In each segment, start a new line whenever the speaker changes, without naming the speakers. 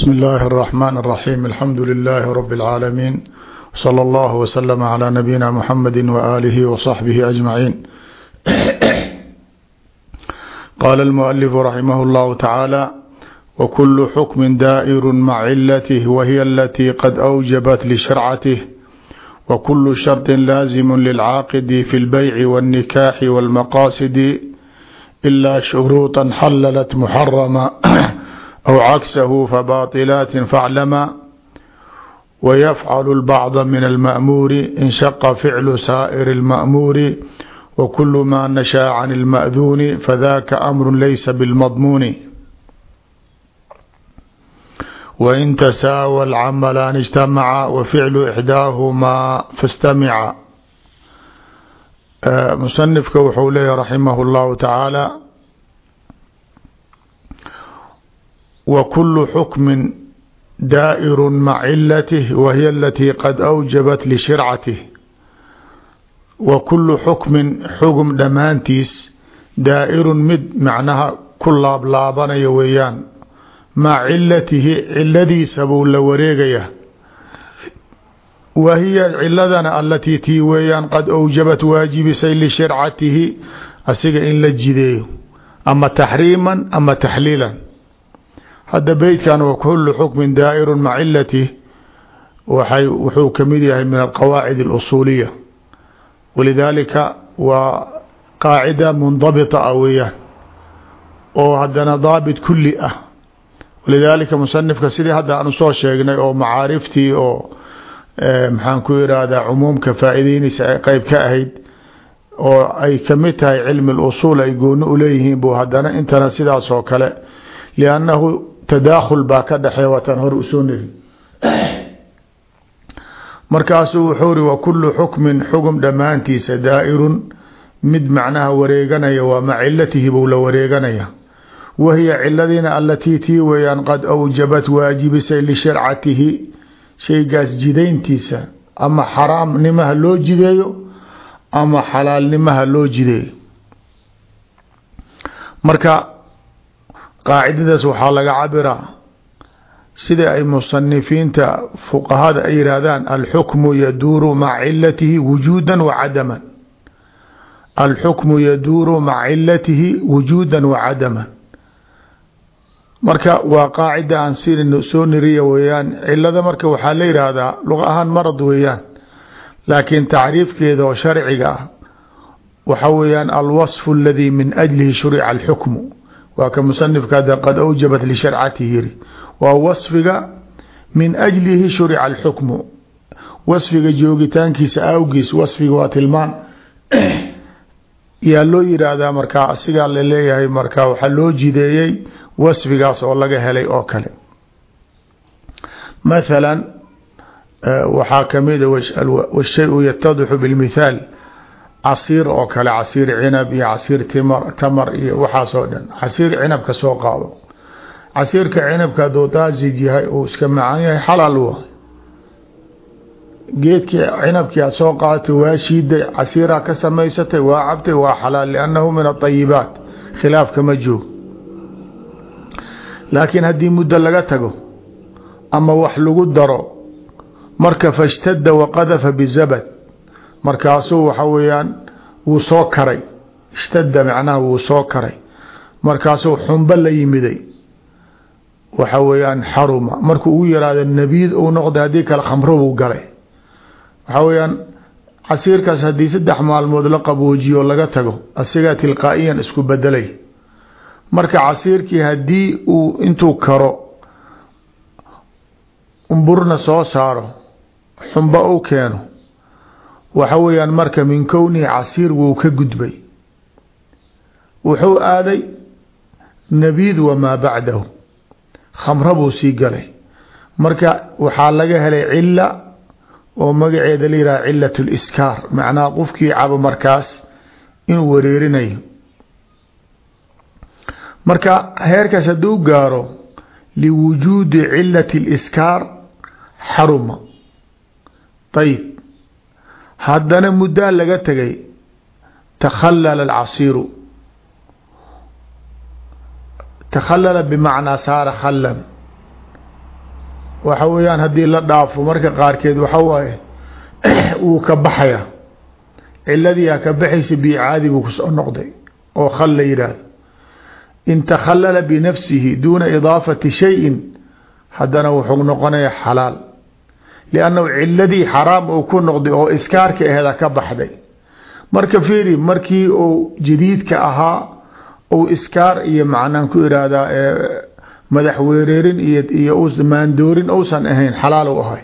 بسم الله الرحمن الرحيم الحمد لله رب العالمين صلى الله وسلم على نبينا محمد وآله وصحبه أجمعين قال المؤلف رحمه الله تعالى وكل حكم دائر مع علته وهي التي قد أوجبت لشرعته وكل شرط لازم للعاقد في البيع والنكاح والمقاصد إلا شروطا حللت محرما أو عكسه فباطلات فاعلما ويفعل البعض من المأمور إن شق فعل سائر المأمور وكل ما نشا عن المأذون فذاك أمر ليس بالمضمون وإن تساوى العملان اجتمعا وفعل إحداهما فاستمعا مصنفka wuxuu leeya رحimه الlahu taعaalى وكل حكم دائر مع علته وهي التي قد أوجبت لشرعته وكل حكم xugم dhamaantiis daaئر mid macnaha ku laablaabanaya weeyaan maع cilatihi ciladiisa buu la wareegaya wa hiya ciladana alatii tii weeyaan qad أوjabat waajibisay lishircatihi asiga in la jideeyo ama تaxriima ama تaxliila hadda beytkan kulu xukmin daa'iru maca cilatih waxay wuxuu ka mid yahay min alqawaacid اlusuuliya walidaalika waa qaacida mundabita ah weeyaan oo haddana daabit kuli ah. Walidaalika musanifka sidii hadda aan u soo sheegnay oo macaariftii oo maxaan ku irahdaa cumuumka faa'ideynaysa ay qeyb ka ahayd oo ay ka mid tahay cilmi اlusuul ay gooni uleeyihiin bu haddana intana sidaas oo kale. Liannahu tadaakhul baa ka dhexeeya waataan hor u soo niri markaasuu wuxuu ri wa kulu xukmin xugum dhammaantiisa daa'irun. Mid macnaha wareeganaya waa mac cilatihi buu la wareeganaya. Wahiya ciladiina alatii tii weeyaan qad awjabat waajibisay lisharcatihi shaygaas jidayntiisa ama xaraamnimaha loo jideeyo ama xalaalnimaha loo jideeyo qaacidadaas waxaa laga cabiraa sida ay musanifiinta fuqahada ay yihaahdaan alxukmu yaduuru maca cilatihi wujuuda wa alxukmu yaduuru maca cilatihi wujuuda wa cadaman. Marka waa qaacida aan si soo niriya weeyaan cilada marka waxaa la yihahdaa luqa ahaan marad weeyaan laakiin tacriifkeeda oo sharciga ah waxa weeyaan alwaصfu aladi min ajlihi shurica alxukmu waa ka musanifka ada qad awjabat lisharcatihi yiri waa wasfiga min ajlihi shurica alxukmu wasfiga joogitaankiisa awgiis wasfiga waa tilmaan yaa loo yiraahdaa markaa asigaa la leeyahay markaa waxaa loo jideeyey wasfigaas oo laga helay oo kale mathala waxaa kamida washayu yatadixu bilmithaal casiir oo kale casiir cinab iyo casiir timar tamar iyo waxaas oo dhan. Casiir cinabka soo qaado. Casiirka cinabka hadduu daasij yahay uu iska macaan yahay xalaal wa geedkii cinabkii aad soo qaadatay waa shiiday casiiraa ka samaysatay waa cabtay waa xalaal liannahu min aayibaat khilaafka ma joog laakiin haddii muddo laga tago ama wax lagu daro marka fashtadda waqadafa bizabad markaasuu waxa weeyaan wuu soo karay. Ishtadda macnaha wuu soo karay. Markaasuu xumbo la yimiday. Waxa weeyaan xaruma. Markuu ugu yaraado nabiid uu noqday haddii kale khamro buu galay. Waxaa weeyaan casiirkaas haddii saddex maalmood la qaboojiyo laga tago asigaa tilqaa'iyan isku bedelay marka casiirkii haddii uu intuu karo umburna soo saaro xumbo u keeno waxa weeyaan marka min kownihi casiir wuu ka gudbay. Wuxuu aaday nabiid wamaa bacdahu. Khamro buu sii galay. Marka waxaa laga helay cila oo magaceeda la yihah cilat liskaar macnaha qofkii cabo markaas inuu wareerinayo. Marka heerkaas hadduu gaaro liwujuudi cilati liskaar xaruma. Ayib haddana muddaa laga tegay takhalala alcasiiru. Takhalala bimacnaa saara khallan. Waxa weeyaan haddii la dhaafo marka qaarkeed waxa waaye wuu ka baxaya. Ciladii a ka baxaysa biicaadi buu ku soo noqday oo khal la yidhaahdo in takhallala binafsihi duuna idaafati shayin haddana wuxuu noqonaya xalaal liannahu ciladii xaraam uu ku noqday oo iskaarka aheeda ka baxday marka fiiri markii uu jadiidka ahaa uu iskaar iyo macnaan ku ihahdaa madaxwereerin iyo maandoorin uusan ahayn xalaal u ahay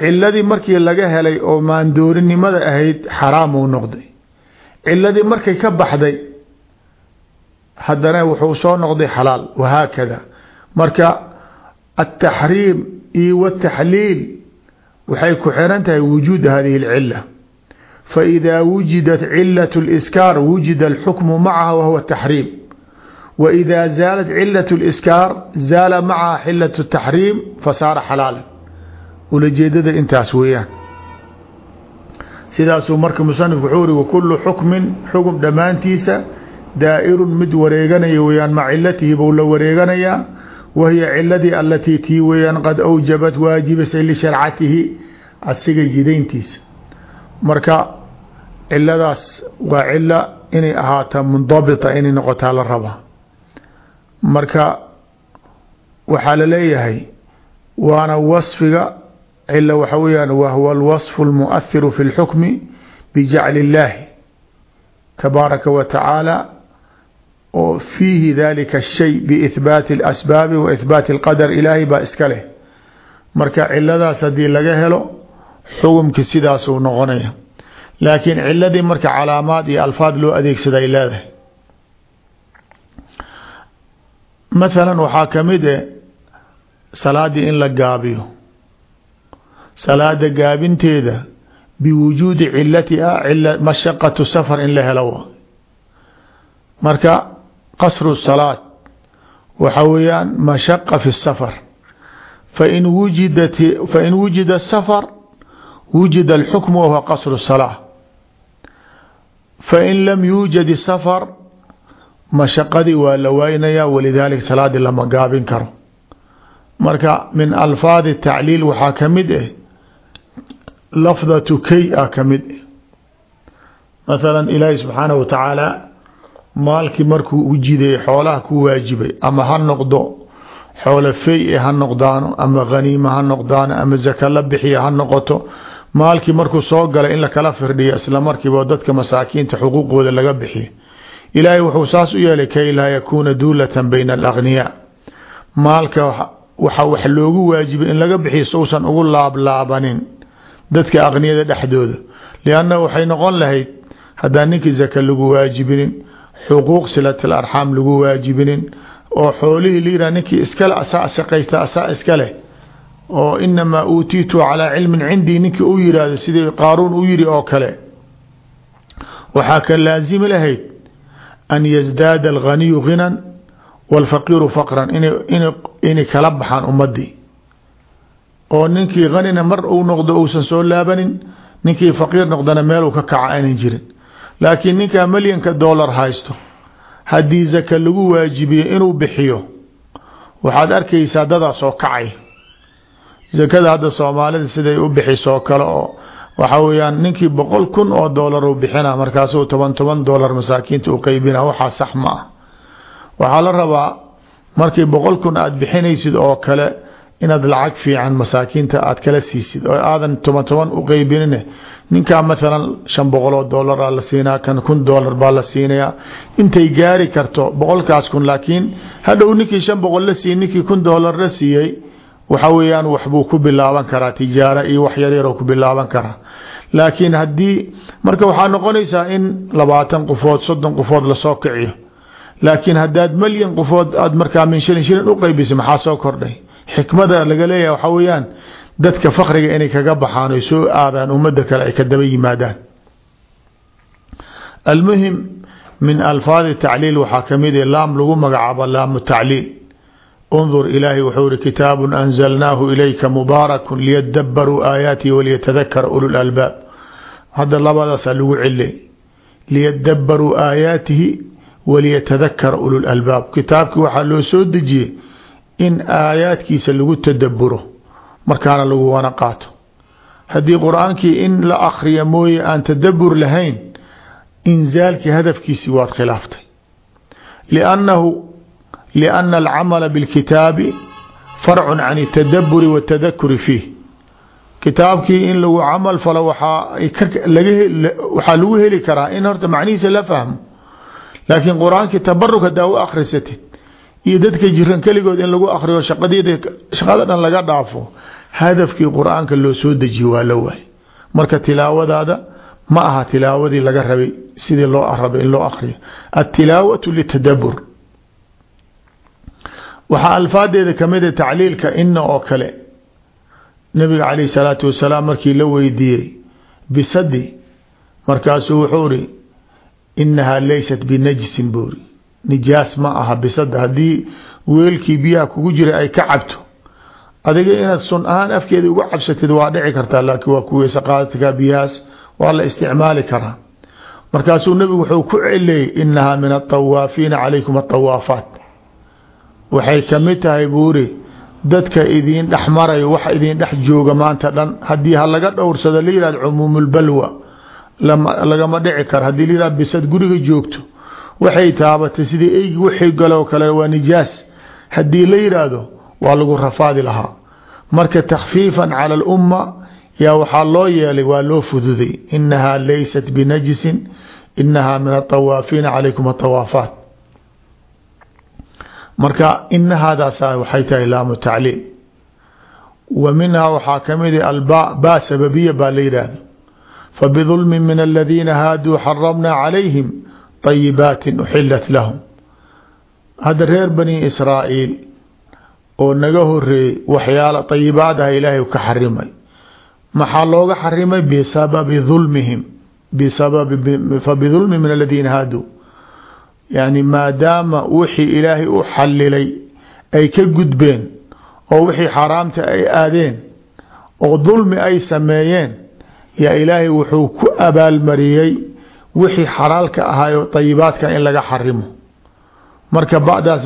ciladii markii laga helay oo maandoorinimada ahayd xaraam uu noqday ciladii markay ka baxday haddana wuxuu soo noqday xalaal wahaakada marka ataxriim iyo wالتaxliil waxay ku xiran tahay wujuud hadihi الcila faإida wujidat cilaة الإskaar wujida الxukmu macaha wahuwa التaxriim وإida zaalat cilaة الإskaar zaala macaha xilaة التaxriim fasaara xalaala ulajeedada intaas weeyaan sidaasuu marka musanifku wuxuu uri wakulu xukmin xukm dhammaantiisa daa'iru mid wareeganaya weyaan maca cilatihi buu la wareeganayaa wahiya ciladii alatii tii weeyaan qad awjabat waajibisay lisharcatihi asiga jidayntiisa marka ciladaas waa cilo inay ahaataa mundabita inay noqotaa la rabaa marka waxaa la leeyahay waana wasfiga cilo waxa weyaan wa huwa alwasfu almuahiru fi اlxukmi bijacli اllaahi tabaaraka wa oo fiihi dalika الshay biihbaati اlasbaabi wa ihbaati اlqadar ilaahay baa iska leh marka ciladaas haddii laga helo xukumki sidaasuu noqonaya laakiin ciladii marka calaamaad iyo alfaad loo adeegsada ay leedahay mathala waxaa kamid e salaadii in la gaabiyo salaada gaabinteeda biwujuudi cilatiha mashaqatu safar in la helo marka qasru salaad waxa weeyaan mashaqa fi safar. Fain wujidat fain wujida safar wujida alxukmu wahuwa qasru salaa fain lam yuujad safar mashaqadii waa la waynaya walidaalika salaadii lama gaabin karo. Marka min alfaadi tacliil waxaa ka mid ah lafdatu kay a ka mid mathala ilaahi subxaanahu wa tacaala maalkii markuu u jiday xoolaha ku waajibay ama ha noqdo xoolo fey ha noqdaano ama haniima ha noqdaano ama zaka la bixiya ha noqoto maalkii markuu soo galay in lakala firdhiyo isla markiiba dadka masaakiinta xuquuqooda laga bixiyo ilaahay wuxuu saas u yeelay kay laa yakuuna duulatan bayna alagniyaa maalka waxa wax loogu waajibay in laga bixiyo sousan ugu laablaabanin dadka aqniyada dhexdooda. Lianna waxay noqon lahayd haddaan ninkii zaka lagu waajibinin xuquuq silatil arxaam lagu waajibinin oo xoolihii liira ninkii iskale asaa shaqaysta asaa iska leh. Oo inamaa uutiitu calaa cilmin cindii ninkii u yihahdo sidii qaaruun u yiri oo kale. Waxaa ka laasimi lahayd an yasdaada alghaniyu ghinan wاlfaqiiru faqran inay kala baxaan ummadii. Oo ninkii hanina mar uu noqdo uusan soo laabanin ninkii faqiir noqdana meeluu ka kaca aanan jirin laakiin ninkaa milyanka dollar haysto haddii zaka lagu waajibiyo inuu bixiyo waxaad arkaysaa dadaas oo kacay. Zakada hadda soomaalida siday u bixisoo kale oo waxa weyaan ninkii boqol kun oo dollar u bixina markaasuu toban toban dollar masaakiinta u qeybina waxaa sax ma ah. Waxaa la rabaa markii boqol kun aada bixinaysid oo kale inaad lacag fiican masaakiinta aad kala siisid oo aadan toban toban u qeybinin ninkaa maalan shan boqol oo dolara la siinaa kan kun dolar baa la siinayaa. Intay gaari karto boqolkaas kun laakiin hadhow ninkii shan boqol la siiyey ninkii kun dolar la siiyey waxa weeyaan waxbuu ku bilaaban karaa tijaaro iyo wax yaryaroo ku bilaaban karaa. Laakiin haddii marka waxaa noqonaysaa in labaatan qofood soddon qofood la soo kiciyo. Laakiin haddaad malyan qofood aad markaa min shilin shilin u qeybisa maxaa soo kordhay xikmada laga leeyahay waxaa weeyaan dadka fakriga inay kaga baxaan oy soo aadaan ummadda kale ay ka daba yimaadaan. Almuhim min alfaadi tacliil waxaa ka mid a laam lagu magacaabo laamu tacliil. Undur ilaahi wuxuu iri kitaabu anzalnaahu ilayka mubaaraku liyadabaruu aayaatihi waliyatadakara ulu lalbaab hadda labadaasaa lagu cile liyadabaruu aayaatihi waliyatadakara ulu lalbaab kitaabkii waxaa loo in aayaadkiisa lagu tadaburo markaana lagu wana qaato. Haddii qur'aankii in la akriya mooye aan tadabur lahayn inzaalkii hadafkiisii waad khilaaftay. Liannahu lianna alcamala bilkitaabi farcun can اtadaburi waاtadakuri fiih. Kitaabkii in lagu camal falo waxaa lagu heli karaa in horta macnihiisa la fahmo. Laakiin qur'aankii tabaruk hadaa u akrisatid iyo dadka jiran keligood in lagu akriyo shaqada dhan laga dhaafo hadafkii qur'aanka loo soo dejiye waa la waay marka tilaawadaada ma aha tilaawadii laga rabay sidii loo rabay in loo akriyo altilaawatu litadabur waxaa alfaadeeda kamida tacliilka ina oo kale nabiga calayh salaatu wasalaam markii la weydiiyey bisadi markaasuu wuxuu ri inahaa laysat binajisin buuri nijaas ma aha bisada. Haddii weelkii biyaha kugu jira ay ka cabto adiga inaad sun ahaan afkeeda uga cabsatid waa dhici kartaa laakiin waa kuweysa qaadadka biyahaas waa la isticmaali karaa. Markaasuu nabigu wuxuu ku celeyey inahaa min aطawaafiina calaykum aطawaafaat waxay ka mid tahay buuri dadka idiin dhex wax idiin dhex jooga maanta dhan haddii ha laga dhowrsado la yihahdo cumuumulbalwa lagama dhici karo. Haddii la bisad guriga joogto waxay taabatay sidii eygi wixii galoo kale waa nijaas. Haddii la yidhaahdo waa lagu rafaadi lahaa. Marka takhfiifan cala alumma yaa waxaa loo yeelay waa loo fududay. Inahaa laysat binajisin inahaa min aطawaafiina calaykum aطawaafaat marka inahaadaasa waxay tahay laamu tacliil. Wa minhaa waxaa ka mid alba ba sababiya baa la yidhaahda fabidulmi min aladiina haaduu xaramnaa calayhim طayibaati uxilat lahum hadda reer bani israa'iil oo naga horeeyey waxyaala طayibaad ah ilaahay ka xarimay maxaa looga xarimay bisababi dulmihim fabidulmi min aladiina haaduu yani maadaama wixii ilaahay u xalilay ay ka gudbeen oo wixii xaaraamta ay aadeen oo dulmi ay sameeyeen yaa ilaahay wuxuu ku abaalmariyey wixii xalaalka ahaayo طayibaadka in laga xarimo. Marka badaas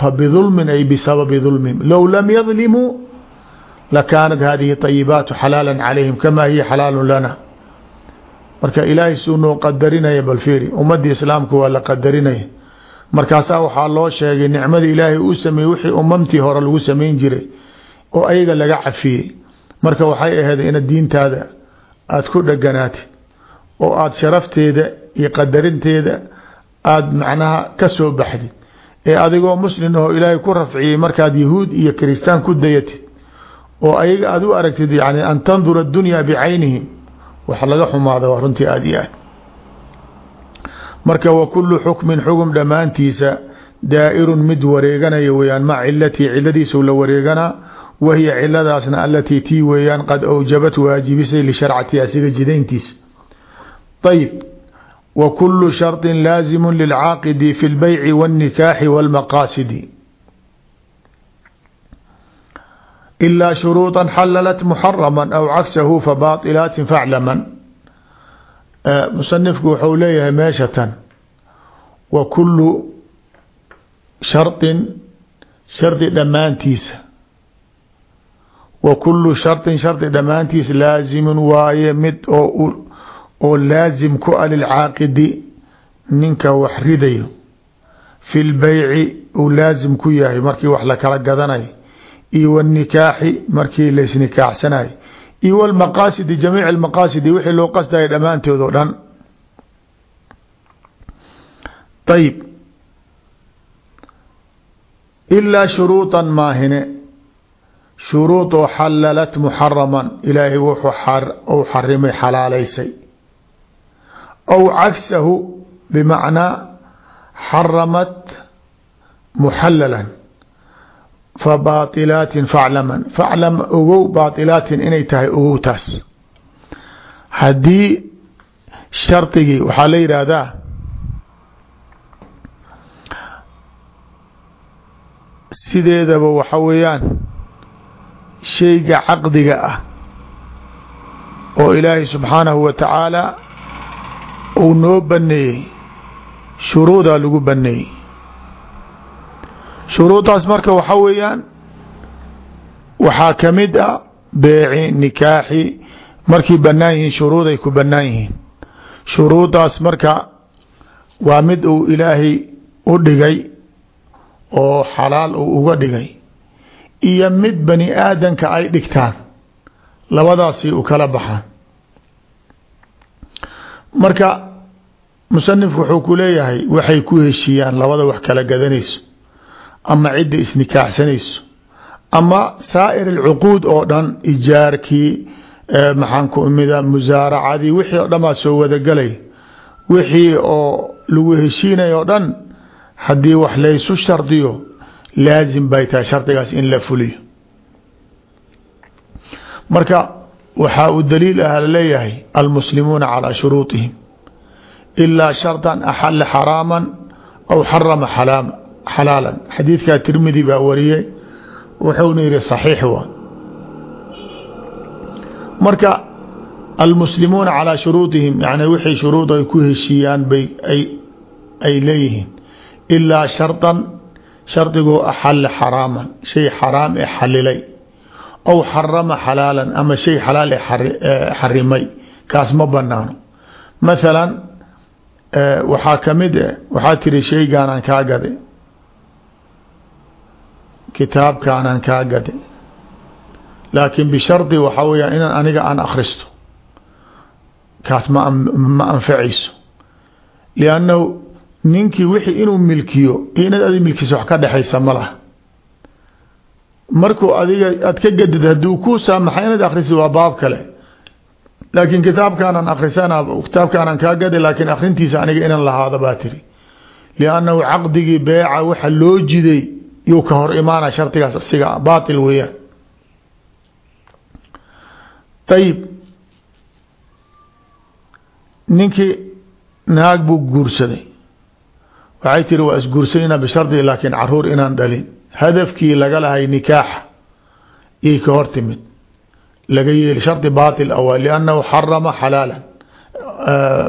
fabidulmin ay bisababi dulmihim low lam yadlimuu lakaanat hadihi طayibaatu xalaala calayhim kama hiya xalaalu lana. Marka ilaahay suu noo qadarinaya bal fiiri ummadii islaamka waa la qadarinaya. Markaasaa waxaa loo sheegay nicmadii ilaahay uu sameeyey wixii umamtii hore lagu samayn jiray oo ayaga laga cafiyey. Marka waxay ahayd inaad diintaada aada ku dheganaatid oo aada sharafteeda iyo qadarinteeda aada macnaha ka soo baxdid ee adigoo muslim ahoo ilaahay ku rafciyey markaad yahuud iyo kiristaan ku dayatid oo ayaga aada u aragtid yani an tandura adunyaa bicaynihim wax laga xumaada waa runtii aada iyo aad. Marka wa kulu xukmin xukm dhammaantiisa daa'irun mid wareeganaya weyaan mac cilatii ciladiisau la wareeganaa wahiya ciladaasna alatii tii weeyaan qad awjabat waajibisay lisharcati asiga jidayntiisa ayb wa kulu sharطi laazimu lilcaaqidi fi اlbeyci wاlnikaaxi wاlmaqaasidi ilaa shuruuطa xalalat muxarama aw cagsahu fabaطilaati faclaman musanifku wuxuu leeyahay meeshatan wa kulu sharطin shardi dhammaantiisa wa kulu sharطin shardi dhammaantiisa laazimun waaye mid oo oo laazim ku ah a lilcaaqidi ninka wax ridayo. Fi lbeyci uu laazim ku yahay markii wax lakala gadanayo. Iyo wnikaaxi markii laysnikaaxsanayo iyo wlmaqaasidi jamiic lmaqaasidi wixii loo qasdaya dhammaantood oo dhan. Ayib ilaa shuruuطan maahine. Shuruuطoo xallalat muxaraman ilaahay wuxuu u xarimay xalaalaysay aw cagsahu bmacnaa xaramat muxalalan fabailaatin faclaman faclam ogow baailaatin inay tahay ogow taas haddii shardigii waxaa la yidhaahdaa sideedaba waxa weeyaan shayga caqdiga ah oo ilaahay wa tacaala uu noo baneeyey shuruudaa lagu baneeyey shuruudaas marka waxa weeyaan waxaa ka mid a beeci nikaaxi markay banaan yihiin shuruuday ku banaan yihiin. Shuruudaas marka waa mid uu ilaahay u dhigay oo xalaal uu uga dhigay iyo mid bani aadanka ay dhigtaan labadaasi u kala baxaan marka musanifku wuxuu ku leeyahay waxay ku heshiiyaan labada wax kala gadanayso ama cidda isnikaaxsanayso ama saa'ir alcuquud oo dhan ijaarkii maxaan ku musaaracadii wixii oo dhan soo wadagelay wixii oo lagu heshiinaya o dhan haddii wax laysu shardiyo laazim bay tahay shardigaas in la fuliyo. Marka waxaa uu daliil ah laleeyahay almuslimuuna calىa shuruuطihim ilaa sharطa axala xaraama aw xarama xalaala xadiidkaa tirmidi baa wariyey wuxuuna yihi صaxiix wa marka almuslimuuna calىa shuruuطihim yani wixii shuruud ay ku heshiiyaan bay ay leeyihiin ilaa sharطan shardigoo axala xaraaman shay xaraam ee xalilay aw xarama xalaalan ama shay xalaal xarimay kaas ma banaano mathalan waxaa ka mid e waxaa tiri shaygaanaan kaa gade kitaabkaanaan kaa gade laakiin bishardi waxaa weyaa inaan aniga aan akhristo kaas ma ma anfacayso liannahu ninkii wixii inuu milkiyo iyo inaad adi milkiso wax ka dhexaysa ma markuu adiga aad ka gadid hadduu ku saamaxa inaad akrisi waa baab kale. Laakiin kitaabkaanan akrisana kitaabkaanan kaa gadi laakiin akrintiisa aniga inan lahaado baa tiri. Liannahu caqdigii beeca waxa loo jiday yuu ka hor imaana shardigaas asiga baatil weeyaan. Ayib ninkii naag buu guursaday. Waxay tiri waa isguursanayna bishardi laakiin carruur inaan dhalin hadafkii laga lahay nikaaxa iyay ka hor timid. Laga yeeli shardi baatil awa liannahu xarama xalaalan.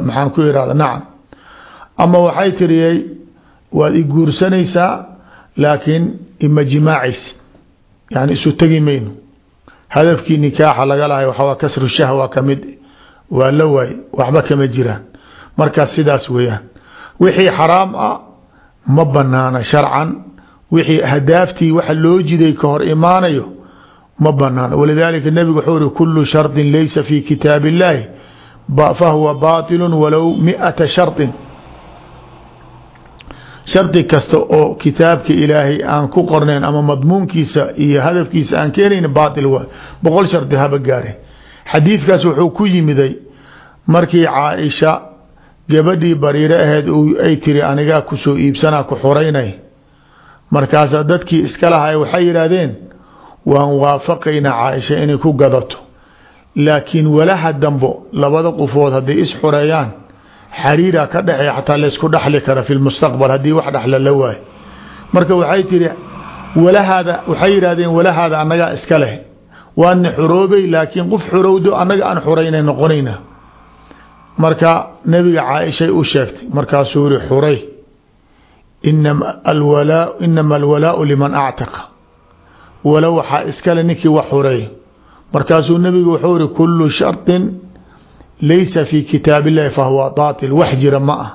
Maxaan ku irahda nacam. Ama waxay tiriyey waad i guursanaysaa laakiin ima jimaacaysi yani isu tegi mayno. Hadafkii nikaaxa laga lahay waxaa kasru shahwa ka mid waa la waay waxba kama jiraan. Markaas sidaas weeyaan. Wixii xaraam ah ma banaana sharcan wixii hadaaftii waxa loo jiday ka hor imaanayo ma banaano walidaalika nebigu wuxuu uri kulu shardin laysa fi kitaab illaahi fahuwa baatilu walow miata shardin. Shardi kasta oo kitaabka ilaahay aan ku qornayn ama madmuunkiisa iyo hadafkiisa aan keenayn baatil waa. Boqol shardi haba gaare. Xadiidkaas wuxuu ku yimiday markii caaisha gabadhii bariire aheed ay tiri anigaa ku soo iibsanaa ku xuraynay markaasaa dadkii iska lahay waxay yidhaahdeen waan waafaqaynaa caaisha inay ku gadato. Laakiin walaha dambo labada qofood hadday is xureeyaan xariira ka dhexeeya xataa laysku dhexli kara fi lmustaqbal haddii wax dhexla la waayo. Marka waxay tihi walahaada waxay yidhahdeen walahaada annagaa iska leh. Waadna xuroobay laakiin qof xurowdo annaga aan xuraynay noqonayna. Marka nebiga caaishay u sheegtay markaasuu yihi xuray inama alwalaau liman actaqa walo waxaa iskale ninkii wax xureey markaasuu nebigu wuxuu yihi kulu sharطin laysa fi kitaab illahi fahuwa baatil. Wax jira ma ah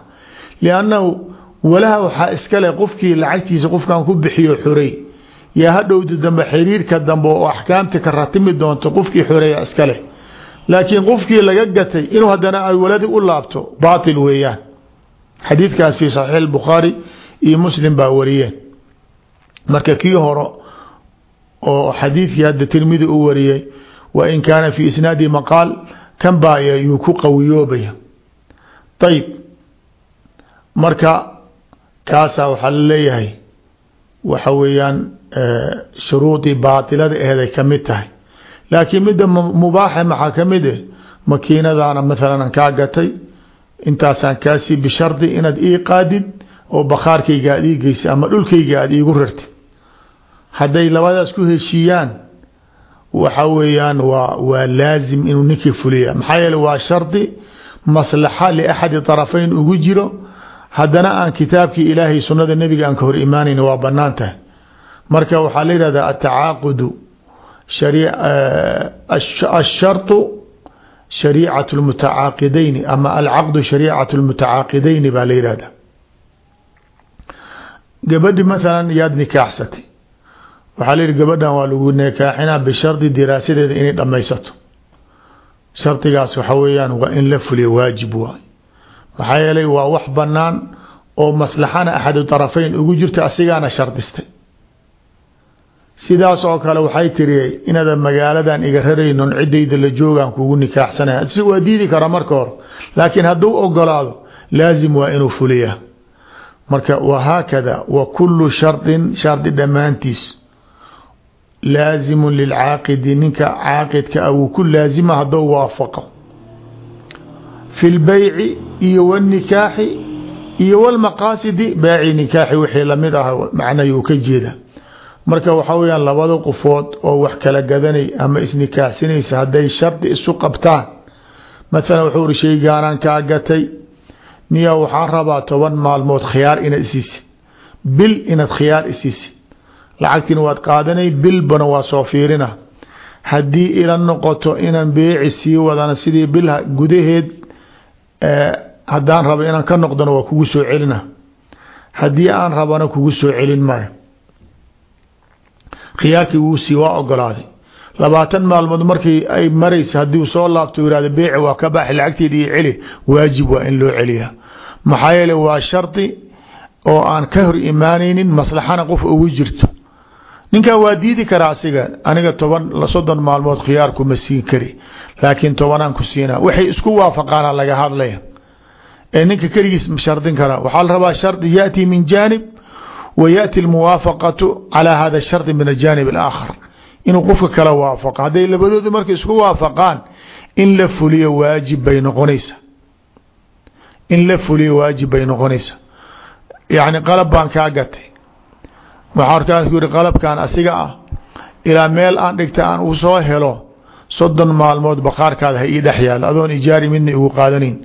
liannahu walaha waxaa iskale qofkii lacagtiisa qofkan ku bixiyo xurey yaa hadhowda dambe xiriirka dambe oo axkaamta ka ratimi doonto qofkii xoreeya iskale. Laakiin qofkii laga gatay inuu haddana ay waladi u laabto baatil weeyaan iyo muslim baa wariyeen. Marka kii horo oo xadiidkii hadda tirmidi u wariyey wa in kaana fi isnaadi maqaal kan baa yuu ku qawiyoobaya. Ayib marka kaasaa waxaa la leeyahay waxa weeyaan shuruudii baatilada aheeday ka mid tahay. Laakiin midda mubaaxa maxaa ka mid eh? Makiinadaana maalan kaa gatay intaasaan kaasii bishardi inaad ii qaadid oo bakhaarkayga aad ii geysay ama dhulkayga aad iigu rartid hadday labadaas ku heshiiyaan waxa weeyaan waa waa laazim inuu ninkii fuliya maxaa yeele waa shardi maslaxa liaxadi طarafayn ugu jiro haddana aan kitaabkii ilaahay sunada nebiga aan ka hor imaanayn waa banaan tahay marka waxaa la yihahdaa atacaaqudu asharطu shariicaة اlmutacaaqidayni ama alcaqdu shariicaة اlmutacaaqidayni baa la yihahda gabadhi maala yaad nikaaxsatay. Waxaa la yihi gabadhan waa lagu nikaaxinaa bishardi diraasadeeda inay dhamaysato. Shardigaas waxa weeyaan waa in la fuliyo waajib waay. Maxaa yeelay waa wax banaan oo maslaxana axadu طarafayn ugu jirta asigaana shardistay. Sidaas oo kale waxay tiri inaada magaaladan iga raraynon cidayda la joogaan kugu nikaaxsanaya. Si waa diidi karaa marka hore laakiin hadduu ogolaado laazim waa inuu fuliya marka wahaakada wa kulu shardin shardi dhammaantiis. Laazimu lilcaaqidi ninka caaqidka a wuu ku laazima haddou waafaqo. Fi lbeyci iyo wاnikaaxi iyo wاlmaqaasidi baaci nikaaxi wixii la mid ah macnayuu ka jeeda. Marka waxaa weyaan labada qofood oo wax kala gadanay ama isnikaaxsinaysa hadday shardi isu qabtaan. Mathalan wuxuu uri shaygaanaan kaa gatay niya waxaan rabaa toban maalmood khiyaar inaad isiisid bil inaad khiyaar isiisid lacagtiina waad qaadanay bilbana waa soo fiirina. Haddii ila noqoto inaan beeci sii wadana sidii bil gudaheed haddaan rabo inaan ka noqdona waa kugu soo celina. Haddii aan rabana kugu soo celin maayo. Khiyaarkii wuu sii waa ogolaaday. Labaatan maalmood markii ay maraysa haddii soo laabto yihahdo beeci waa ka baxi lacagteeda iyo celi waajib waa in loo celiyaa maxaa yeele waa shardi oo aan ka hor imaanaynin maslaxana qof ugu jirto. Ninkaa waa diidi karaa asiga aniga toban soddon maalmood khiyaar kuma siin kari laakiin tobanaan ku siinaa waxay isku waafaqaana laga hadlaya. Ee ninka keligiis shardin karaa. Waxaa la rabaa shardi yaatii min janib wa yaati almuwaafaqatu calaa hada shardi min ajaanib alaakhar. Inuu qofka kala waafaqo. Haday labadoodu marka isku waafaqaan in la fuliyo waajib bay noqonaysa in la fuliyo waajib bay noqonaysa yacni qalab baan kaa gatay. Waxaa arkaas ku yihi qalabkan asiga ah ilaa meel aan dhigta aan uu soo helo soddon maalmood baqaarkaada ha ii dhex yaalo adoon ijaari midna igu qaadanayn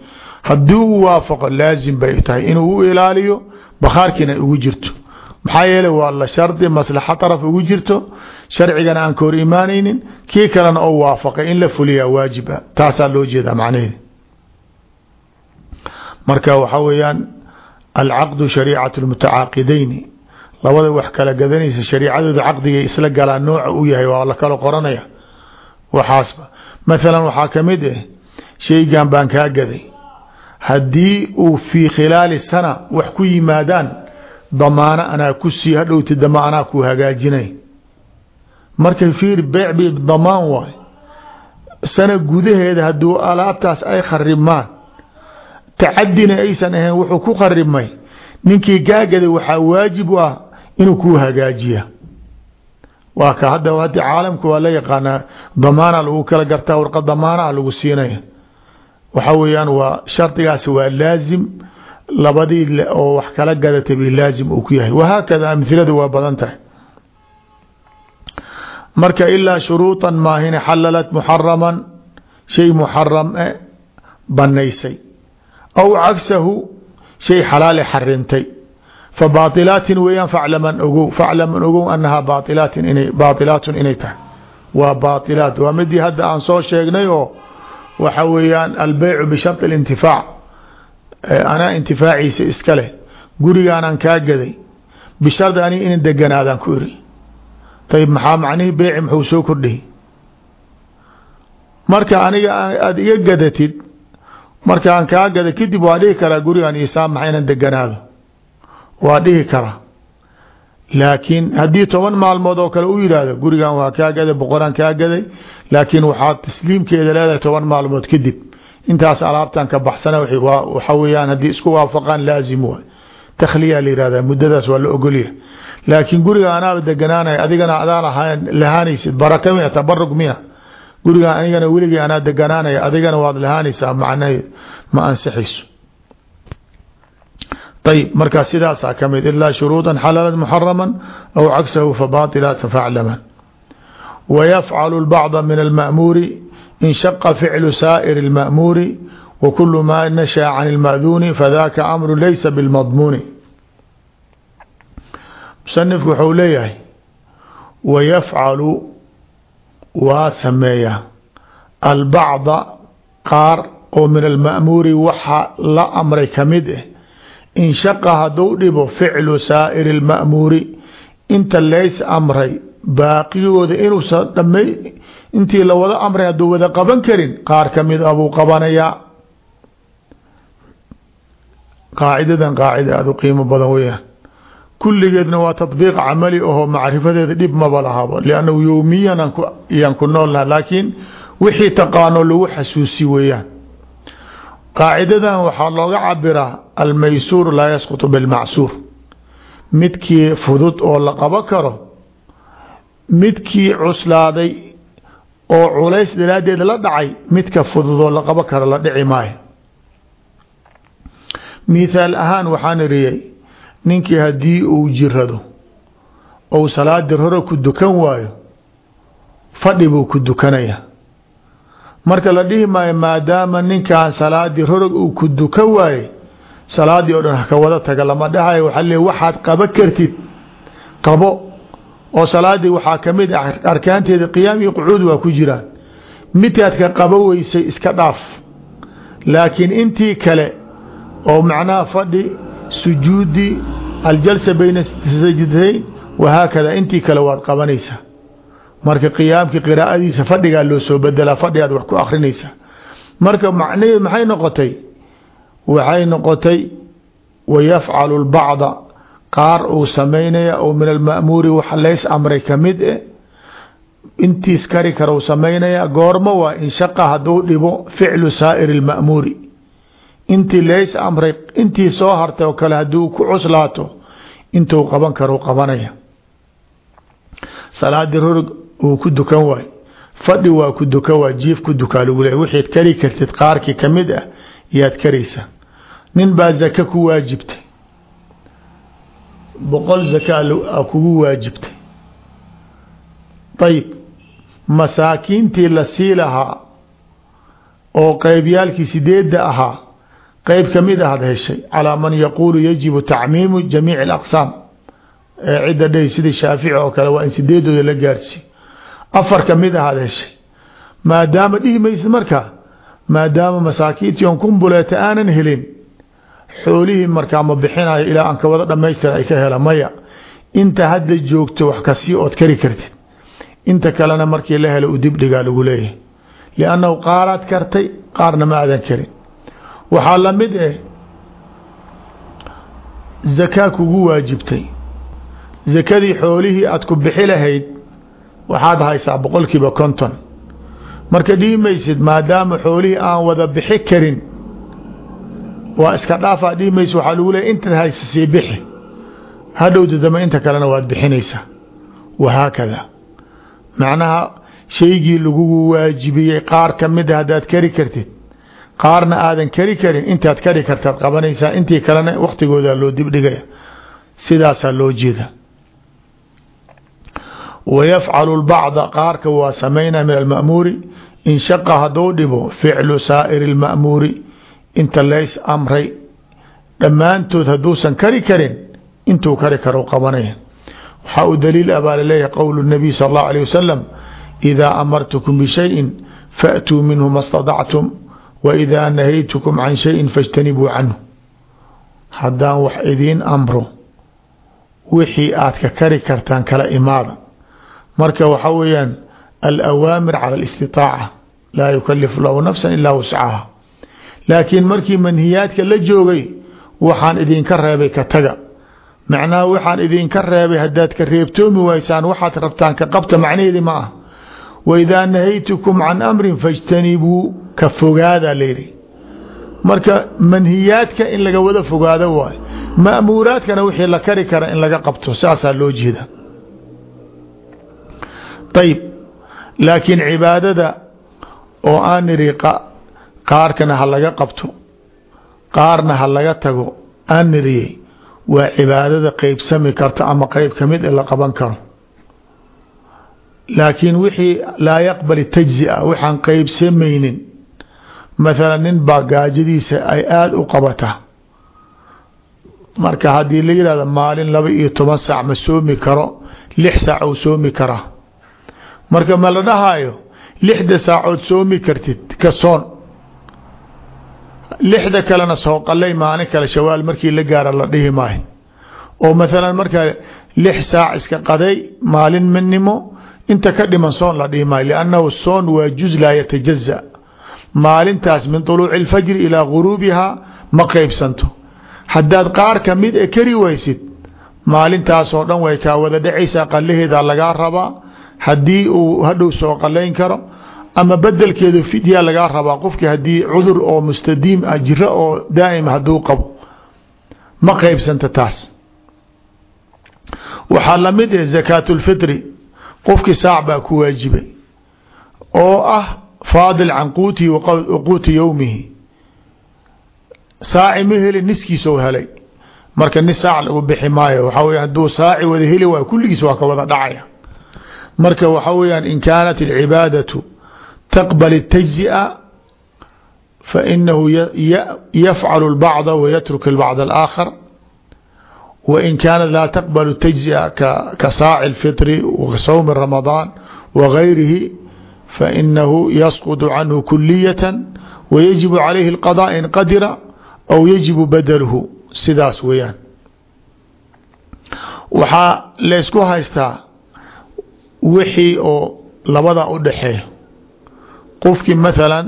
haddii uu waafaqo laazim bay tahay inuu u ilaaliyo bakhaarkiina ugu jirto. Maxaa yeele waa la shardi maslaxa taraf ugu jirto. Sharcigana aan ka imaanaynin. Kii kalena oo waafaqay in la fuliyaa waajiba taasaa loo jeedaa macnaheeda marka waxaa weeyaan alcaqdu shariicatu lmutacaaqidayni labada wax kala gadanaysa shariicadooda caqdigay isla galaan nooca u yahay waa la kala qoranaya. Waxaasba mathalan waxaa ka mid ah shaygan baan kaa gaday. Haddii uu fii khilaali sana wax ku yimaadaan damaano anaa ku sii hadhowti dama anaa ku hagaajinay. Markay fiir beyc bi damaan waay. Sana gudaheeda hadduu alaabtaas ay kharibmaan tacadina aysan ahayn wuxuu ku kharibmay ninkii gaagaday waxaa waajib u ah inuu kuu hagaajiya. Waa ka hadda haddi caalamka waa la yaqaanaa damaana lagu kala gartaa warqad damaanaa lagu siinaya waxa weeyaan waa shardigaasi waa laazim labadii oo wax kala gadatay bay laazim uu ku yahay. Wahaakada amhiladu waa badan tahay. Marka ilaa shuruuطan maahine xalalat muxaraman shay muxaram e banaysay aw cagsahu shay xalaale xarintay fabailaatin weeyaan faclaman ogow faclaman ogow anahaa bailaatin inay baailaatun inay tahay waa baailaat waa midii hadda aan soo sheegnay oo waxa weeyaan albeycu bishari اlintifaac anaa intifaaciisa iska leh gurigaanaan kaa gaday bishardi aniga ina deganaadaan ku iri ayb maxaa macnihii beyci muxuu soo kordhihi marka aniga aada iga gadatid markaan kaa gada kadib waa dhihi karaa gurigaan isaamax inaan deganaado? Waa dhihi karaa. Laakiin haddii toban maalmood oo kale u yidhaahdo gurigan waa kaa gaday boqoraan kaa gaday laakiin waxaad tasliimkeeda leedahay toban maalmood kadib. Intaas alaabtan ka baxsana waxa weyaan haddii isku waafaqaan laazim waay. Takhliya la yihahda muddadaas waa la ogolya laakiin guriga anaaba deganaanaya adigana adaa lahaanaysid baraka miya tabarug miya gurigaa anigana weligii anaa deganaanaya adigana waad lahaanaysaa macnaheed ma ansixayso. Ayb markaa sidaasaa ka mid ilaa shuruudan xalalat muxaraman aw cagsahu fabaatilaatan faclaman wayafcalu lbacda min alma'muuri inshaqa ficlu saa'iri اlma'muuri wakulu maa nashaa can اlma'duuni fadaka amru laysa bilmadmuuni. Musanifku wuxuu leeyahay wayafcalu waa sameeyaa albacda qaar oo min alma'muuri waxa la amray ka mid ah inshaqa hadduu dhibo ficlu saa'iri اlma'muuri inta lays amray baaqigooda inuusan dhamay intii la wada amray hadduu wada qaban karin qaar ka mid a buu qabanayaa. Qaacidadan qaacida aada u qiimo badan weyaan kulligeedna waa taطbiiq camali ahoo macrifadeeda dhib maba lahabo liannahu yowmiyan yaan ku noolnaha laakiin wixii taqaano lagu xasuusi weeyaan. Qaacidadan waxaa looga cabiraa almaysuur laa yasqutu bilmacsuur midkii fudud oo la qabo karo midkii cuslaaday oo culays daraaddeed la dhacay midka fudud oo la qabo karo la dhici maayo. Mithaal ahaan waxaan iriyay ninkii haddii uu jirado ou salaadii hore ku dukan waayo fadhi buu ku dukanaya. Marka la dhihi maayo maadaama ninkan salaadii rorog uu ku dukan waaye salaadii oo dhan haka wada taga lama dhahayo. Waxaa le waxaad qabo kartid qabo. Oo salaadii waxaa ka mid ah arkaanteeda qiyaam iyo qucuud waa ku jiraan. Midkaad ka qabo weysay iska dhaaf. Laakiin intii kale oo macnaha fadhi sujuudi aljalsa bayna sajdayn wahaakada intii kale waad qabanaysaa marka qiyaamkii qiraa'adiisa fadhigaa loo soo bedelaa fadhigaad wax ku akrinaysaa marka macnaheed maxay noqotay? Waxay noqotay wayafcalu lbacda qaar uu samaynaya oo min alma'muuri wax lays amray ka mid eh. Intiis kari kara u samaynaya goormo waa inshaqa hadduu dhibo ficlu saa'iri اlma'muuri intii lays amray intii soo hartay oo kale hadduu ku cuslaato intuu qaban karo qabanaya. Salaadii rorog uu ku dukan waay fadhi waa ku dukan waay jiif ku dukaa lagu leeya wixiid kari kartid qaarkii ka mid ah yaad karaysaa nin baa zaka ku waajibtay. Boqol zakaa kugu waajibtay. Ayib masaakiintii la sii lahaa oo qeybyaalkii sideedda ahaa qeyb ka mid ahaad heshay. Calaa man yaquulu yajibu tacmiimu jamiici alaqsaam. Ee cidda dhey sida shaafici oo kale waa in sideedooda la gaarsiiyo. Afar ka mid ahaad heshay. Maadaama dhihi maysid markaa maadaama masaakiintii on kumbuleeta aanan helin xoolihii markaa ma bixinayo ilaa aan ka wada dhamaystira ay ka hela maya. Inta hadda joogto wax ka sii ood kari kartid. Inta kalena markii la helo u dibdhigaa lagu leeyahay. Liannahu qaaraad kartay qaarna ma aadan karin waxaa la mid eh zakaa kugu waajibtay. Zakadii xoolihii aad ku bixi lahayd waxaad haysaa boqolkiiba konton. Marka dhihi maysid maadaama xoolihii aan wada bixi karin waa iska dhaafaa dhihi maysid waxaa lagu leeya intaad haysa sii bixi. Hadhowda dama inta kalena waad bixinaysaa. Wahaakada. Macnaha shaygii lagugu waajibiyey qaar ka mid a haddaad kari kartid qaarna aadan kari karin intaad kari kartaad qabanaysaa intii kalena waktigooda loo dibdhigaya sidaasaa loo jeeda wayafcalu lbacda qaarka waa samaynaa min alma'muuri in shaqa hadduu dhibo ficlu saa'iri اlma'muuri inta lays amray dhammaantood hadduusan kari karin intuu kari karo qabanaya waxaa u daliil ah baa laleeyahay qowl الnabiy sal اllahu alيه wasalam إidaa amartukum bishayin faatuu minhu ma اstadactum waidaa nahaytukum can shayin fajtanibuu canhu haddaan wax idiin amro wixii aad ka kari kartaan kala imaada. Marka waxaa weeyaan alawaamir cala alistitaaca laa yukalifu llahu nafsan ilaa wuscaha laakiin markii manhiyaadka la joogay waxaan idinka reebay ka taga. Macnaha waxaan idinka reebay haddaad ka reebtoomi waysaan waxaad rabtaan ka qabta macnaheedi ma ah waidaa nahaytukum can amrin fajtanibuu ka fogaada layidhi marka manhiyaadka in laga wada fogaado waayo ma'muuraadkana wixii la kari kara in laga qabto saasaa loo jeeda ayib laakiin cibaadada oo aan niri qaarkana ha laga qabto qaarna ha laga tago aan niriyey waa cibaadada qeybsami karta ama qeyb ka mid la qaban karo. Laakiin wixii laa yaqbal tajzia waxaan qeybsamaynin mathalan nin baa gaajadiisa ay aada u qabataa marka haddii la yihahdo maalin laba iyo toban saac ma soomi karo lix saac ou soomi karaa. Marka ma la dhahaayo lixda saacood soomi kartid ka soon. Lixda kalena soo qalay maalin kale shawaal markii la gaara la dhihi maayo. Oo maalan marka lix saac iska qaday maalin midnimo inta ka dhiman soon la dhihi maayo liannahu soon waa juz laa yatajaza maalintaas min طuluuci اlfajri ilaa guruubihaa ma qaybsanto. Haddaad qaar ka mid e keri weysid maalintaasoo dhan way kaa wada dhacaysaa qalaheeda lagaa rabaa. Haddii uu hadhow soo qalayn karo ama bedelkeedu fidya lagaa rabaa qofkii haddii cudur oo mustadiim ah jiro oo daa'ima hadduu qabo ma qeybsanta taas. Waxaa la mid ah eh, zakaatulfitri qofkii saac baa ku waajibay oo ah faadil can quutihi wa quuti yowmihi saaci ma heli niskiisou helay marka nis saac lagu bixi maayo waxaa wey hadduu saaci wada heli waayo kulligiis waa ka wada dhacaya marka waxaa weyaan in kaanat alcibaadatu taqbal الtajzi'a fainahu yafcal اlbacda wayatruk اlbacd alaakhar wain kaanat laa taqbal الtajzi'a ka saaci اlfitri wa sawmi ramadaan wagayrihi fainahu yasqط canhu kuliyata wayajibu calayhi اlqaضاء in qadira aw yajibu badlhu sidaas weeyaan waxaa laysku haystaa wixii oo labada u dhaxeeyo qofkii maalan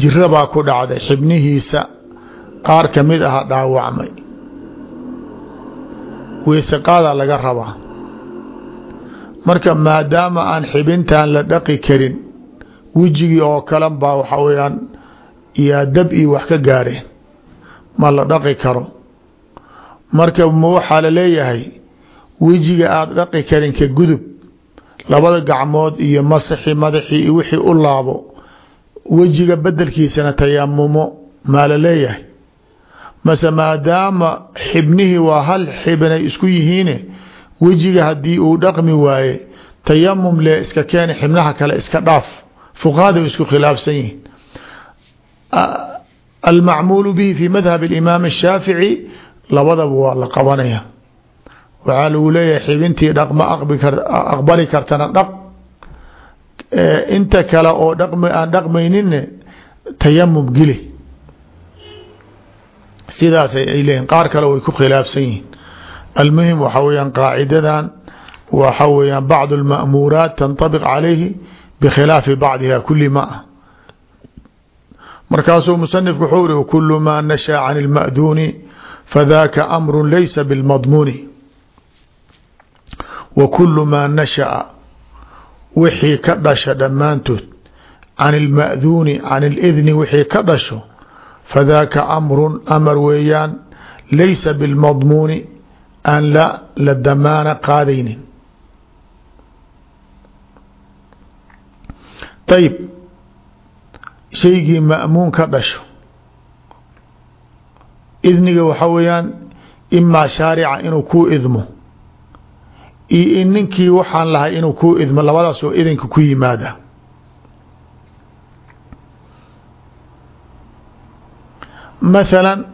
jiro baa ku dhacday xibnihiisa qaar ka mid aha dhaawacmay weysaqaadaa laga rabaa marka maadaama aan xibintan la dhaqi karin wejigii oo kalan baa waxaa weyaan yaa dab io wax ka gaareen ma la dhaqi karo. Marka ma waxaa la leeyahay wejiga aada dhaqi karin ka gudub labada gacmood iyo masaxi madaxii iyo wixii u laabo wejiga bedelkiisana tayamumo maa la leeyahay. Mase maadaama xibnihii waa hal xibnay isku yihiine wejiga haddii uu dhaqmi waaye tayamum le iska keena xibnaha kale iska dhaaf fuqahada isku khilaafsan yihiin almacmuulu bihi fi madhab اimaam الshaafici labadaba waa la qabanaya waxaa lagu leeyahay xibintii dhaqma aqbali kartana dhaq inta kale oo dhaqm aan dhaqmayninne tayamum geli sidaasay ay leeyihin qaar kale way ku khilaafsan yihiin almuhim waxa weyaan qaacidadan waxa weyaan bacd اlma'muuraat tanطabiq calayhi bikhilaafi bacdiha kuli ma ah markaasuu musanifku wuxuu iri kulu maa nashaa can اlma'duuni fadaka amru laysa biاlmadmuuni wa kulu maa nashaأa wixii ka dhasha dhammaantood can اlma'duuni can اlidni wixii ka dhasho fadaaka amrun amar weeyaan laysa biاlmadmuuni aan la damaana qaadaynin. Ayb shaygii ma'muun ka dhasho. Idniga waxaa weeyaan imaa shaarica inuu kuu idmo. Iyo in ninkii waxaan lahay inuu kuu idmo labadaas oo idinka ku yimaada. Mathalan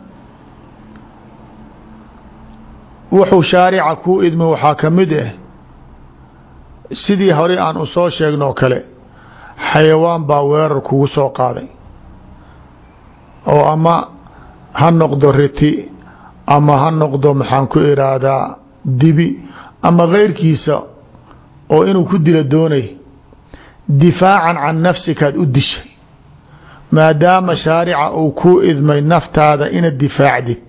wuxuu shaarica kuu idmo waxaa ka mid ah sidii hore aan u soo sheegno o kale xayawaan baa weerar kugu soo qaaday. Oo ama ha noqdo riti ama ha noqdo maxaan ku iraahdaa dibi ama keyrkiisa oo inuu ku dilo doonay difaacan can nafsikaad u dishay. Maadaama shaarica uu kuu idmay naftaada inaad difaacdid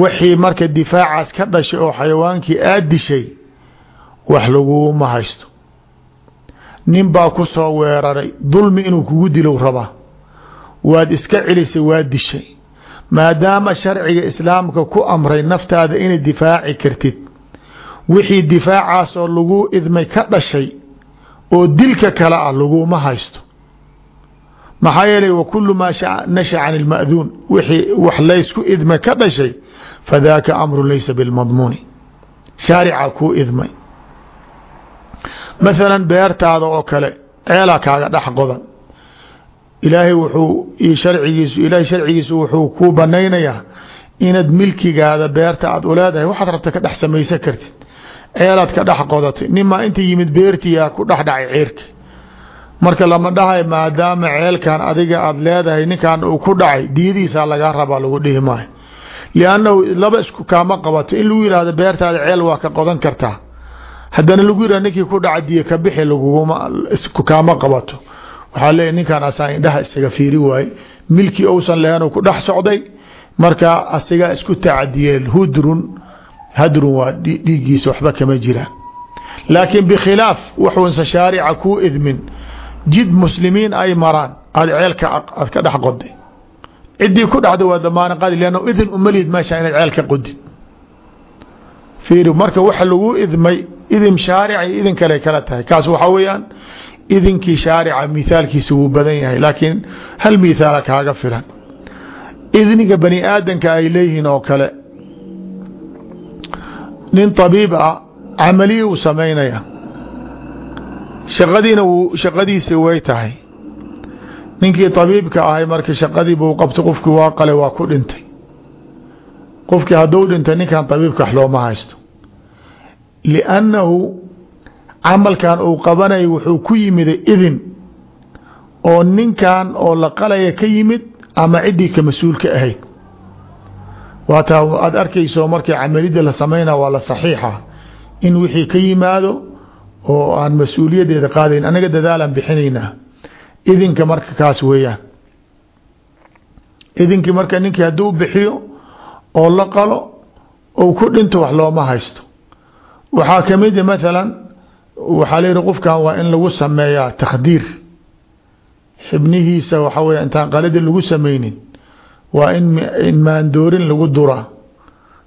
wixii marka difaacaas ka dhashay oo xayawaankii aad dishay wax laguma haysto. Nin baa ku soo weeraray dulmi inuu kugu dilow rabaa waad iska celisay waad dishay. Maadaama sharciga islaamka ku amray naftaada inay difaaci kartid wixii difaacaas oo lagu idmay ka dhashay oo dilka kale ah laguma haysto. Maxaa yeelay wa kulu maa nasha can ilma'duun wixii wax laysku idmay ka dhashay fadaaka amru laysa bilmadmuuni shaarica kuu idmay mathalan beertaada oo kale ceelaa kaaga dhex qodan ilaahay wuxuu sharcigiisu ilaahay sharcigiisu wuxuu kuu banaynayaa inaad milkigaada beerta aad u leedahay waxaad rabta ka dhex samaysan kartid ceelaad ka dhex qodatay nimaa inta yimid beertiyaa ku dhex dhacay ceerka marka lama dhahay maadaama ceelkan adiga aada leedahay ninkan uu ku dhacay diyadiisaa lagaa rabaa lagu dhihi maayo liannahu laba isku kaama qabato in lagu yihahdo beertaada ceel waa ka qodan kartaa haddana lagu yihahdo ninkii ku dhaca diya ka bixi laguguma isku kaama qabato waxaa leeyahy ninkan asaa indhaha isaga fiiri waaye milkii ousan lahayn ku dhex socday marka asigaa isku tacadiyeen hudrun hadrun waa dhiiggiisa waxba kama jiraan laakiin bikhilaaf wuxuunsa shaarica kuu idmin jid muslimiin ay maraan aad ceelka aad ka dhex qoday ciddii ku dhacda waa damaana qaadi lanno idin umalid meesha inaad ceel ka qodid fiiri marka waxa lagu idmay idin shaarica idin kale kala tahay. Kaas waxaa weeyaan idinkii shaarica mithaalkiisa wuu badan yahay laakiin hal mithaala kaaga filan. Idniga bani aadanka ay leeyihiin oo kale nin طabiib ah camaliya uu samaynaya. Shaqadiina wuu shaqadiisi way tahay ninkii طabiibka ahay marka shaqadii buu qabtay qofkii waa qale waa ku dhintay. Qofkii hadduu dhintay ninkan طabiibka wax looma haysto. Liannahu camalkan uu qabanay wuxuu ku yimid idin oo ninkan oo la qalaya ka yimid ama ciddii ka mas'uulka ahayd. Waataa aada arkayso markii camalida la samayna waa la saxiixa. In wixii ka yimaado oo aan mas'uuliyadeeda qaadayn anaga dadaalaan bixinaynaa idinka marka kaas weeyaan. Idinkii marka ninkii hadduu bixiyo oo la qalo ou ku dhinto wax looma haysto. Waxaa kamida mathalan waxaa layihi qofkan waa in lagu sameeyaa takhdiir. Xibnihiisa waxa weya intaan qalida lagu samaynin waa in maandoorin lagu duraa.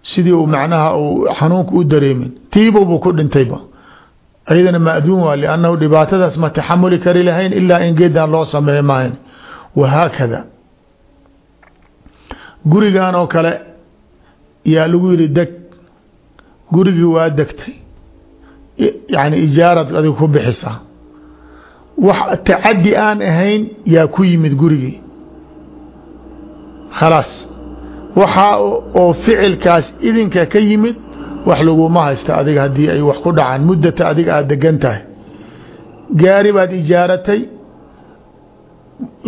Sidii uu macnaha uu xanuunka u dareemin tiibobuu ku dhintayba ayadana maaduun waa liannahu dhibaatadaas ma taxamuli kari lahayn ilaa in geedan loo sameeyo maahan. Wahaakada gurigan oo kale yaa lagu yihi deg. Gurigii waa degtay. Yani ijaarad adiga ku bixisaa wax tacadi aan ahayn yaa ku yimid gurigii. Khalaas. Waxaa oo ficilkaas idinka ka yimid wax laguma haysta adiga haddii ay wax ku dhacaan. Muddata adiga aada degan tahay. Gaari baad ijaaratay.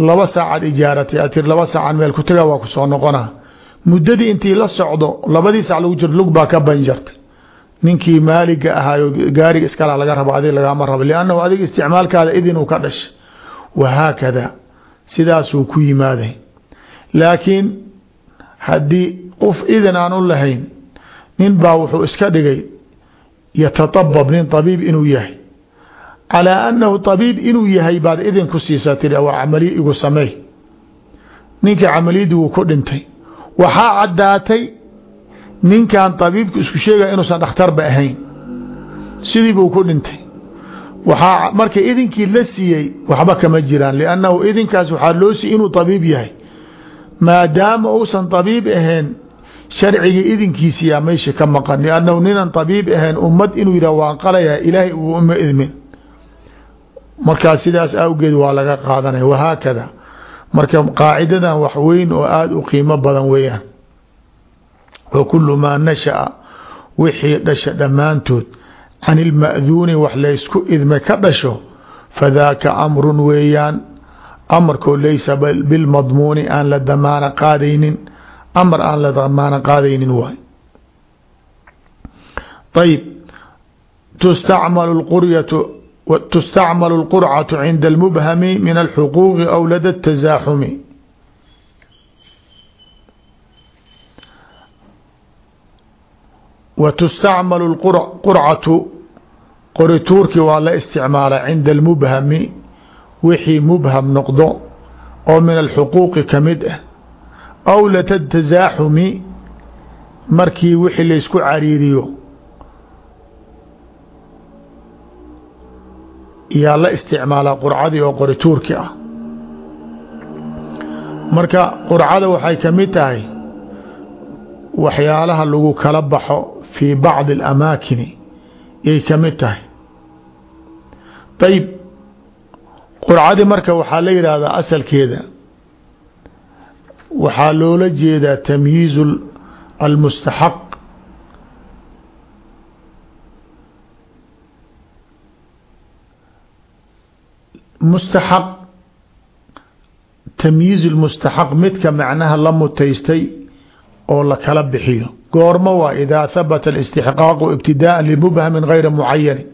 Laba saacaad ijaaratay. Aad tiri laba saacan meel ku taga waa ku soo noqonaa. Muddadii intii la socdo labadii sac lagu jiro lug baa ka banjartay ninkii maaliga ahaayo gaariga iskala laga rabo adig lagama rabo liannahu adiga isticmaalkaada idinuu ka dhashay. Wahaakada sidaasuu ku yimaaday. Laakiin haddii qof idin aan u lahayn nin baa wuxuu iska dhigay yatatabab nin tabiib inuu yahay. Calaa annahu tabiib inuu yahay baad idinku siisaa tidhi waa camaliye igu sameey ninkii camaliyadii wuu ku dhintay. Waxaa caddaatay ninkan tabiibku isku sheegaya inuusan dhakhtarba ahayn. Sidii buu ku dhintay. Waxaa marka idinkii la siiyey waxba kama jiraan liannahu idinkaas waxaa loo siiyey inuu tabiib yahay. Maadaama uusan tabiib ahayn sharcigii idinkiisiyaa meesha ka maqan liannahu ninan طabiib ahayn ummad inuu yidhah waan qalayaa ilaahay uu uma idmin. Markaa sidaas awgeed waa laga qaadanaya wahaakada marka qaacidadan wax weyn oo aada u qiimo badan weeyaan. Wa kulu maa nashaأa wixii dhasha dhammaantood can ilma'duuni wax laysku idmay ka dhasho fadaaka amrun weeyaan. Amarkoo laysa bilmadmuuni aan la damaano qaadaynin amar aan la damaano qaadaynin waay ayb tustacmalu اlquryatu tustacmalu اlqurcatu cinda اlmubhami min alxuquuqi aw lada الtasaaxumi wa tustacmalu qurcatu qorituurkii waa la isticmaala cinda اlmubhami wixii mubham noqdo oo min alxuquuqi ka mid ah aw lata tasaaxumi markii wixii laysku cariiriyo yaa la isticmaalaa qurcadii oo qorituurki ah marka qurcada waxay ka mid tahay waxyaalaha lagu kala baxo fii bacdi alamaakini yay ka mid tahay ayb qurcadii marka waxaa la yidhaahdaa asalkeeda waxaa loola jeedaa tamyiizu almustaxaq mustaxaq tamyiiz lmustaxaq midka macnaha la mutaystay oo la kala bixiyo goormo waa idaa habata اlاstixqaaqu ibtidaءa limubhamin gayra mucayani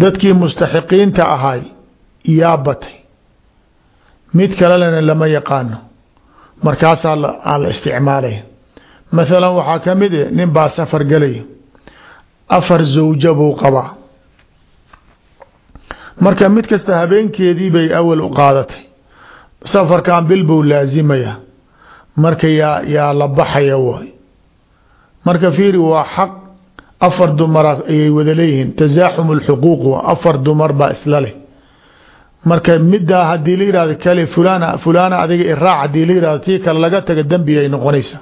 dadkii mustaxiqiinta ahay yaa batay mid kalelena lama yaqaano. Markaasaa aan la isticmaalaya mathalan waxaa ka mid eh nin baa safar gelaya afar zawja buu qabaa. Marka mid kasta habeenkeedii bay awal u qaadatay. Safarkan bil buu laazimaya. Marka yaa yaa la baxaya waay marka fiiri waa xaq. Afar dumara ayay wada leeyihiin. Tasaaxum lxuquuq waa afar dumar baa isla marka midaa haddii la yihahdo kale fulaan fulaana adiga iraac haddii la yihahdo tii kale laga taga dembigay noqonaysaa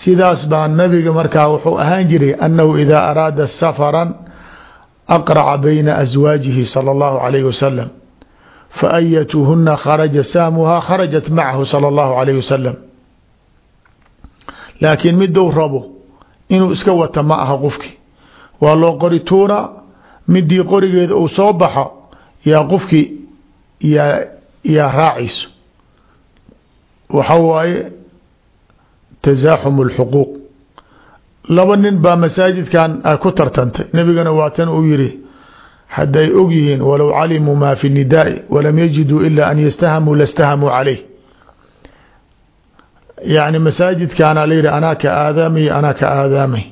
sidaas baa nabiga markaa wuxuu ahaan jiray annahu idaa araada safaran aqraca bayna aswaajihi sala allahu calayhi wasalam faayatuhuna kharaja saamuhaa kharajat macahu sala allahu calayhi wasalam laakiin midou rabo inuu iska wata ma aha qofki. Waa loo qori tuuraa midii qorigeeda uu soo baxo yaa qofkii yaa yaa raacayso waxa waaye tasaaxum اlxuquuq laba nin baa masaajidkan ku tartantay. Nebigana waa tan uu yihi hadday og yihiin walow calimuu ma fi nidaai walam yajiduu ila an yastahamuu lastahamuu caleyh yani masaajidkaana la yihi anaa ka aadaamay anaa ka aadaamay.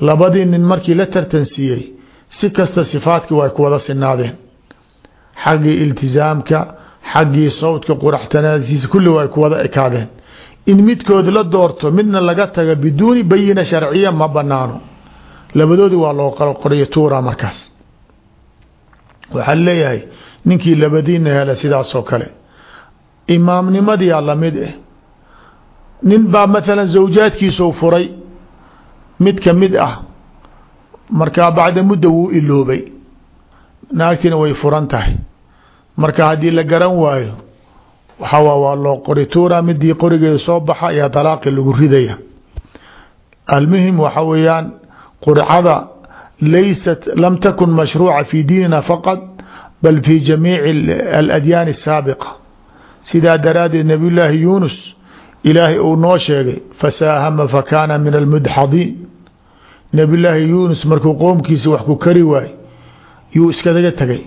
Labadii nin markii la tartansiiyey si kasta sifaadkii way ku wada sinaadeen xaggii iltizaamka xaggii sawdka quraxtanaadkiisa kulli way ku wada ekaadeen. In midkood la doorto midna laga taga biduuni bayina sharciya ma banaano labadoodii waa loo qoriyo tuura markaas. Waxaa leeyahay ninkii labadiina hela sidaasoo kale. Imaamnimadiyaa la mid ah nin baa maalan zawjaadkiisuu furay mid ka mid ah. Markaa bacda mudda wuu iloobay. Naagtiina way furan tahay marka haddii la garan waayo waxaa waa loo qori. Tuura midii qorigeeda soo baxa ayaa dalaaqi lagu ridaya. Almuhim waxa weeyaan qurcada laysat lam takun mashruuca fi diinina faqad bal fi jamiici aladyaan الsaabiqa sidaa daraaddeed nabiy llaahi yunus ilaahay uu noo sheegay fasaahama fakaana min almudxadiin nabiy llaahi yunus markuu qoomkiisa wax ku kari waay yuu iskadaga tegay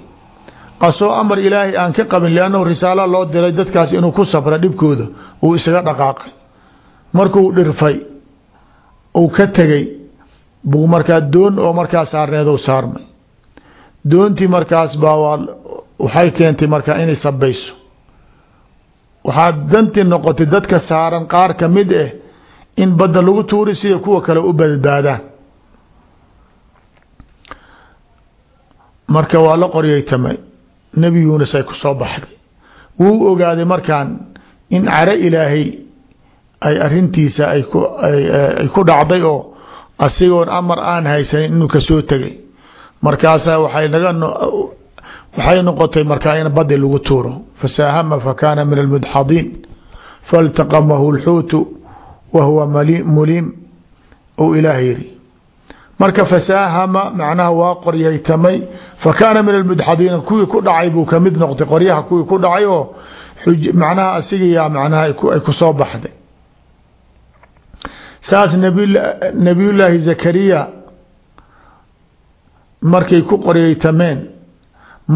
asoo amar ilaahay aan ka qabin lannahu risaala loo diray dadkaas inuu ku sabra dhibkooda uu isaga dhaqaaqay. Markuu dhirfay uu ka tegey buu markaa doon oo markaa saarneedu saarmay. Doontii markaas baa waxay keentay markaa inay sabayso waxaa dantii noqotay dadka saaran qaar ka mid ah in badda lagu tuuri sida kuwa kale u badbaadaan. Marka waa la qoryaytamay nebi yuunus ay ku soo baxday wuu ogaaday markaan in caro ilaahay ay arintiisa ay ku dhacday oo asigoon amar aan haysanin inuu ka soo tegay. Markaasaa waay naga waxay noqotay markaa in badi lagu tuuro. Fasaahama fakaana min almudxadiin faltaqamahu lxuutu wa huwa mulim ou ilaah yiri marka fasaahama macnaha waa qoryaytamay fakaana min almudxadiina kuwii ku dhacay buu ka mid noqday. Qoryaha kuwii ku dhacay oo macnaha asigayaa macnaha ay ku soo baxday. Saas nabiyullaahi zakariya markay ku qoryaytameen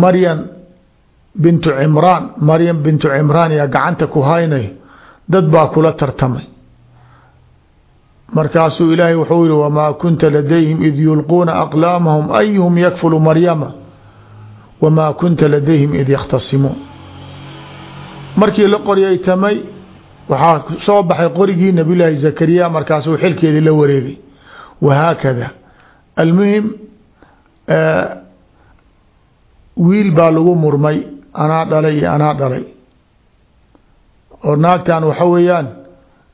maryam bintu cimraan maryam bintu cimraan yaa gacanta ku haynayo dad baa kula tartamay markaasuu ilaahay wuxuu yihi wamaa kunta ladayhim id yulquuna aqlaamahum ayuhum yakfulu maryama? Wamaa kunta ladayhim id yakhtasimuun markii la qoryaytamay waxaa soo baxay qorigii nabiyllaahi zakariya markaasuu xilkeedii la wareegay. Wahaakada almuhim wiil baa lagu murmay anaa dhalay iyo anaa dhalay. Oo naagtan waxa weeyaan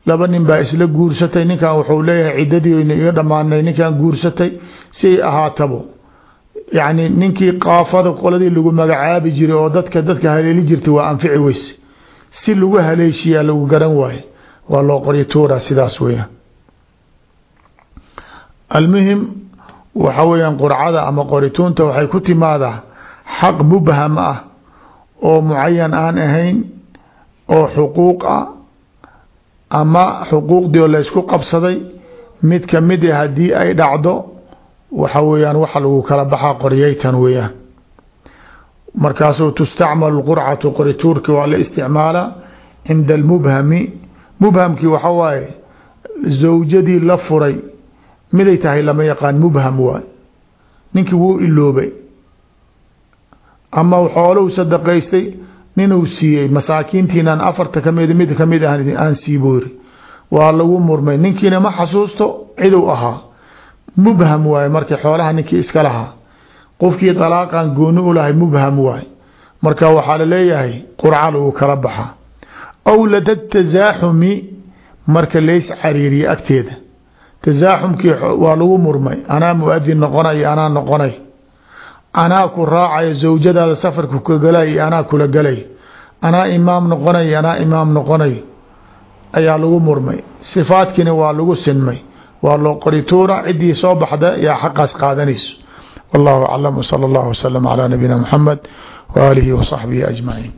laba nin baa isla guursatay ninkan wuxuu leeyahay ciddadiina iga dhammaanay ninkan guursatay si ay ahaatabo. Yacni ninkii qaafada qoladii lagu magacaabi jiray oo dadka dadka haleeli jirtay waa anfici weyse. Si lagu haleeshiyaa lagu garan waaye. Waa loo qori tuura sidaas weeyaan. Almuhim waxa weeyaan qurcada ama qorituunta waxay ku timaadaa xaq mubham ah oo mucayan aan ahayn oo xuquuq ah ama xuquuqdii oo laysku qabsaday mid ka mid a haddii ay dhacdo waxa weeyaan waxa lagu kala baxaa qoryaytan weeyaan. Markaasuu tustacmalu qurcatu qorituurki waa la isticmaalaa cinda almubhami. Mubhamkii waxa waaye zawjadii la furay miday tahay lama yaqaan mubham waay ninkii wuu iloobay. Ama xoolou sadaqaystay ninuu siiyey masaakiintiinan afarta ka mid mid ka mid ah aan siiboori waa lagu murmay ninkiina ma xasuusto? Ciduu ahaa. Mubham waaye markii xoolaha ninkii iska lahaa. Qofkii dalaaqan gooni u lahay mubham waaye marka waxaa la leeyahay qurca lagu kala baxa aw lada tasaaxumi marka lays cariiriye agteeda. Tasaaxumkii waa lagu murmay anaa muadin noqonay anaa noqonay anaa ku raacaya zawjadaada safarka ka galay anaa kula galay. Anaa imaam noqonay anaa imaam noqonay. Ayaa lagu murmay. Sifaadkiina waa lagu sinmay. Waa loo qorituuna ciddii soo baxda yaa xaqaas qaadanayso. Wallahu aclam wsala allahu wasalam calaa nabiyina muxamed waaalihi wasaxbihi ajmaciin